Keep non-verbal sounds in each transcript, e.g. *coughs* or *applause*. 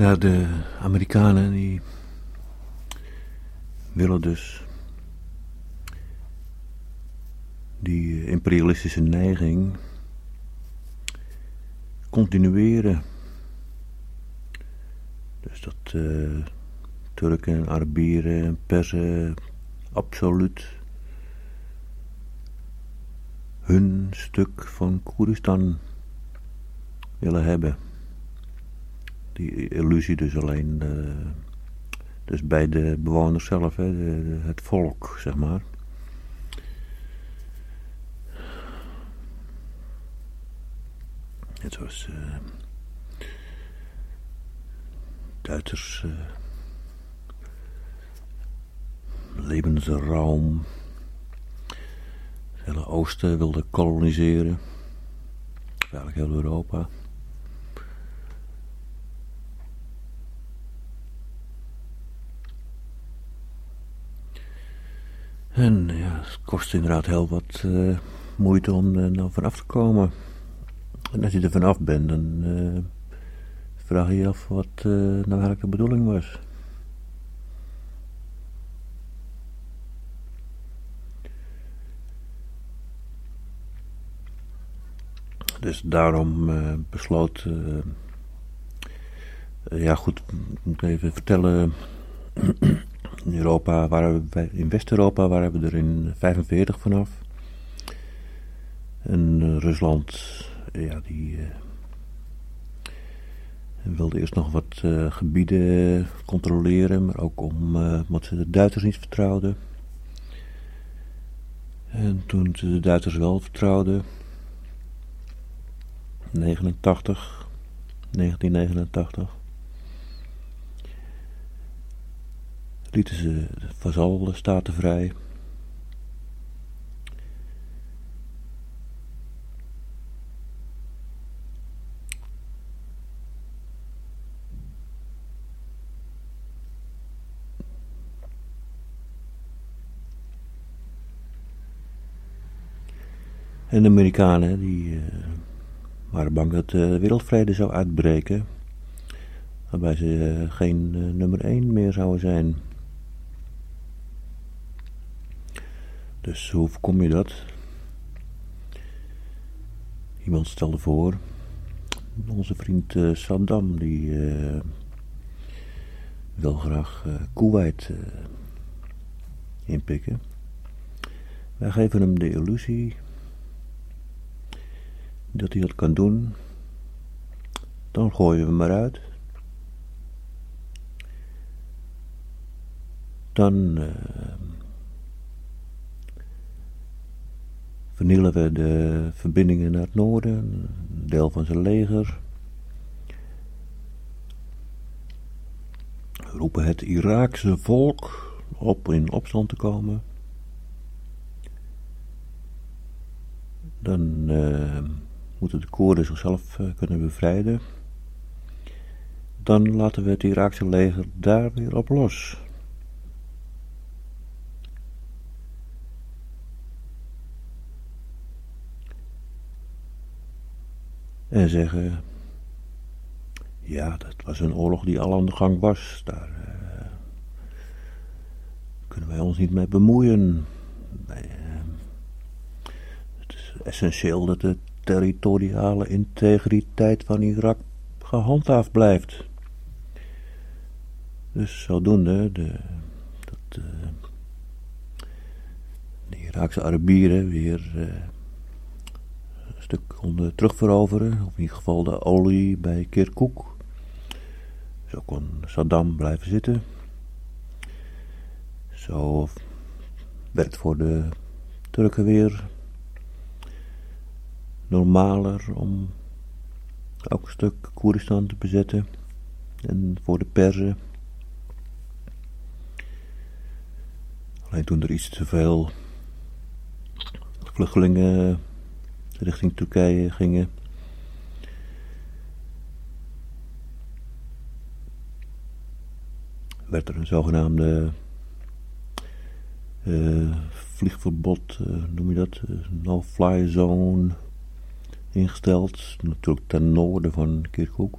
De Amerikanen die willen dus die imperialistische neiging continueren. Dus dat uh, Turken, Arabieren en Persen absoluut hun stuk van Koeristan willen hebben. Die illusie dus alleen uh, dus bij de bewoners zelf, hè, het volk, zeg maar. Net zoals uh, Duitsers uh, het hele oosten wilden koloniseren. Eigenlijk heel Europa. En ja, het kost inderdaad heel wat uh, moeite om er nou vanaf te komen. En als je er vanaf bent, dan uh, vraag je je af wat uh, nou eigenlijk de bedoeling was. Dus daarom besloot. ja, goed, ik moet even vertellen. *clears throat* In Europa waren we, in West-Europa waren we er in 45 vanaf. En Rusland ja, die uh, wilde eerst nog wat uh, gebieden controleren, maar ook om, omdat ze de Duitsers niet vertrouwden. En toen ze de Duitsers wel vertrouwden, 89, 1989, lieten ze de vazalstaten vrij. En de Amerikanen die uh, waren bang dat de wereldvrede zou uitbreken. Waarbij ze uh, geen nummer 1 meer zouden zijn. Dus hoe voorkom je dat? Iemand stelde voor, onze vriend Saddam, die wil graag Kuwait inpikken. Wij geven hem de illusie dat hij dat kan doen, dan gooien we hem eruit. Dan uh, vernielen we de verbindingen naar het noorden, een deel van zijn leger. roepen het Iraakse volk op in opstand te komen. Dan uh, moeten de Koerden zichzelf uh, kunnen bevrijden. Dan laten we het Iraakse leger daar weer op los. En zeggen, ja, dat was een oorlog die al aan de gang was. Daar uh, kunnen wij ons niet mee bemoeien. Uh, het is essentieel dat het territoriale integriteit van Irak gehandhaafd blijft. Dus zodoende de, dat uh, de Iraakse Arabieren weer stuk konden terugveroveren, of in ieder geval de olie bij Kirkuk. Zo kon Saddam blijven zitten. Zo werd voor de Turken weer normaler om ook een stuk Koeristan te bezetten. En voor de Perzen. Alleen toen er iets te veel vluchtelingen richting Turkije gingen. werd er een zogenaamde uh, vliegverbod, uh, noem je dat, uh, no-fly zone ingesteld, natuurlijk ten noorden van Kirkuk.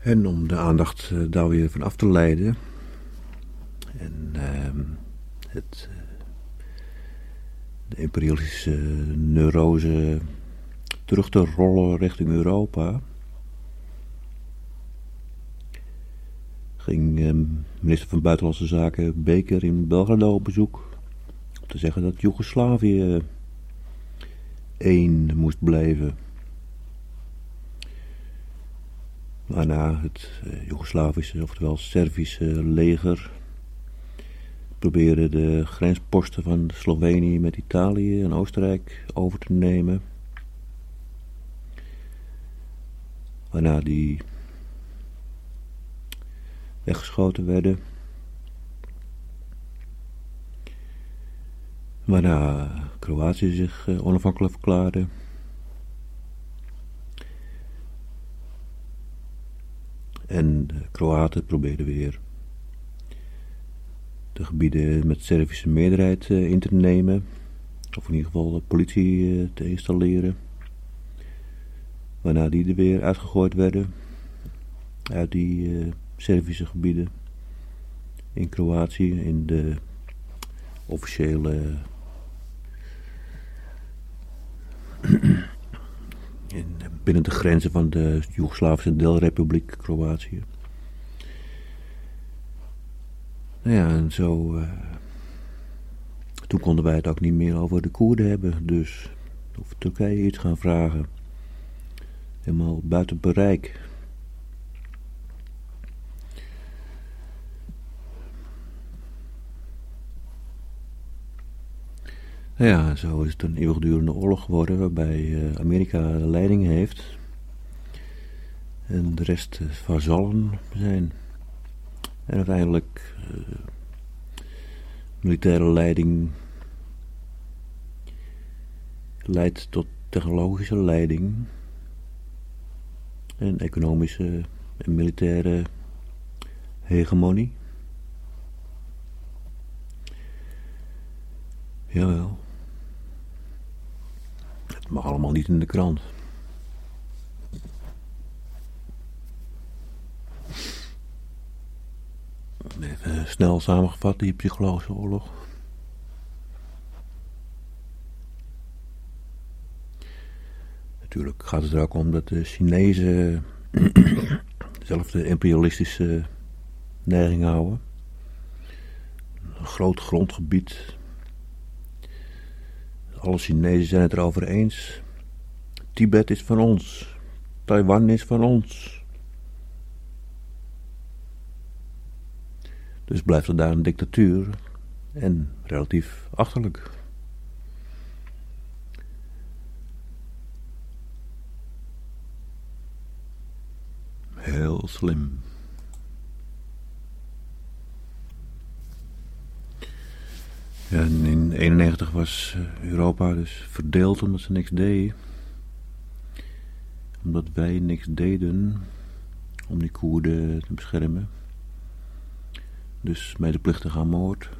En om de aandacht uh, daar weer van af te leiden. En uh, het, uh, de imperialistische neurose terug te rollen richting Europa. Ging uh, minister van Buitenlandse Zaken Beker in Belgrado op bezoek. Om te zeggen dat Joegoslavië één moest blijven. Waarna het uh, Joegoslavische, oftewel Servische leger probeerde de grensposten van Slovenië met Italië en Oostenrijk over te nemen. Waarna die weggeschoten werden. Waarna Kroatië zich uh, onafhankelijk verklaarde. En de Kroaten probeerden weer de gebieden met Servische meerderheid uh, in te nemen. Of in ieder geval de politie uh, te installeren. Waarna die er weer uitgegooid werden. Uit die uh, Servische gebieden. In Kroatië, in de officiële... in, binnen de grenzen van de Joegoslavische deelrepubliek Kroatië. Nou ja, en zo... Uh, toen konden wij het ook niet meer over de Koerden hebben. Dus of Turkije iets gaan vragen. Helemaal buiten bereik. Ja, zo is het een eeuwigdurende oorlog geworden waarbij uh, Amerika de leiding heeft. En de rest vazallen zijn. En uiteindelijk uh, militaire leiding leidt tot technologische leiding en economische en militaire hegemonie. Jawel. Mag allemaal niet in de krant. Even snel samengevat, die psychologische oorlog. Natuurlijk gaat het er ook om dat de Chinezen *coughs* dezelfde imperialistische neiging houden. Een groot grondgebied. Alle Chinezen zijn het erover eens. Tibet is van ons. Taiwan is van ons. Dus blijft er daar een dictatuur en relatief achterlijk. Heel slim. En in 91 was eh, Europa dus verdeeld omdat ze niks deden. Omdat wij niks deden om die Koerden te beschermen. Dus medeplichtig aan moord.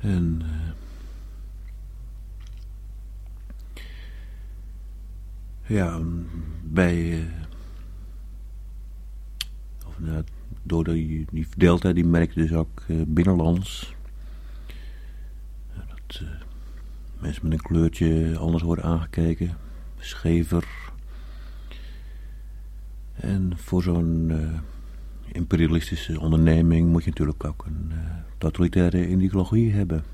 En uh, ja, bij nou, door die, die verdeeldheid, die merkte dus ook uh, binnenlands dat mensen met een kleurtje anders worden aangekeken, schever. En voor zo'n uh, imperialistische onderneming moet je natuurlijk ook een totalitaire ideologie hebben.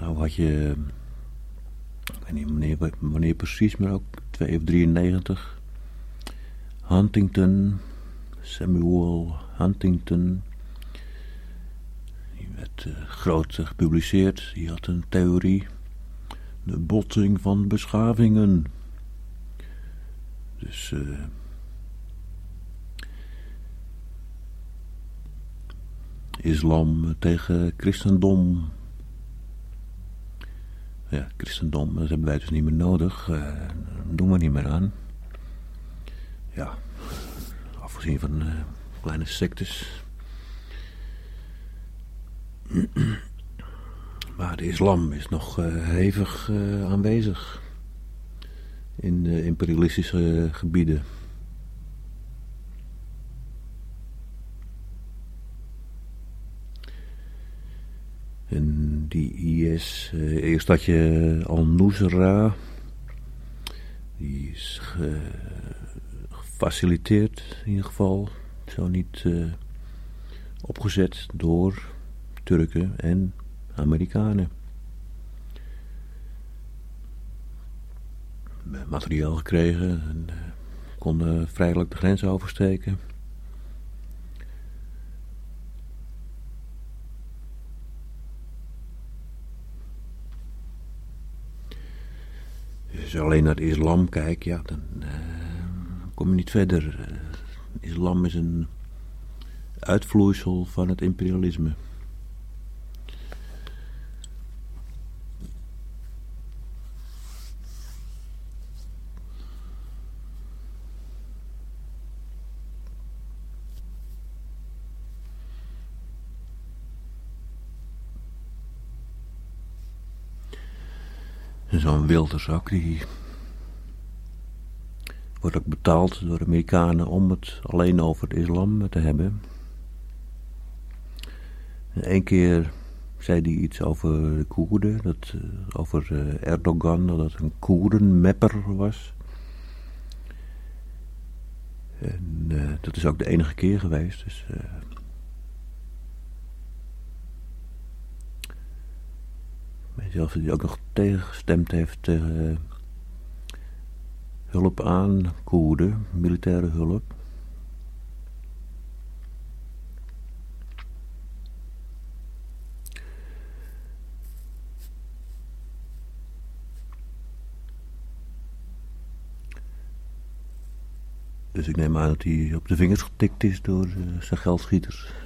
Nou had je, weet niet wanneer, precies, maar ook 2 of 93. Huntington, Samuel Huntington. Die werd uh, groot gepubliceerd. Die had een theorie de botsing van beschavingen. Dus uh, islam tegen christendom. Ja, christendom, dat hebben wij dus niet meer nodig. Uh, doen we niet meer aan. Ja, afgezien van uh, kleine sectes. *clears throat* Maar de islam is nog uh, hevig aanwezig in de imperialistische gebieden. En die IS, uh, eerst had je Al-Nusra, die is ge, gefaciliteerd in ieder geval, zo niet opgezet door Turken en Amerikanen. Materiaal gekregen en konden vrijelijk de grens oversteken. Als je alleen naar islam kijkt, ja, dan uh, kom je niet verder. Uh, islam is een uitvloeisel van het imperialisme. Zo'n wilderzak die wordt ook betaald door de Amerikanen om het alleen over de islam te hebben. Eén keer zei hij iets over de Koerden, dat, uh, over uh, Erdogan, dat het een Koerdenmapper was. En uh, dat is ook de enige keer geweest. Dus, zelfs die ook nog tegengestemd heeft tegen hulp aan Koerden, militaire hulp. Dus ik neem aan dat hij op de vingers getikt is door uh, zijn geldschieters.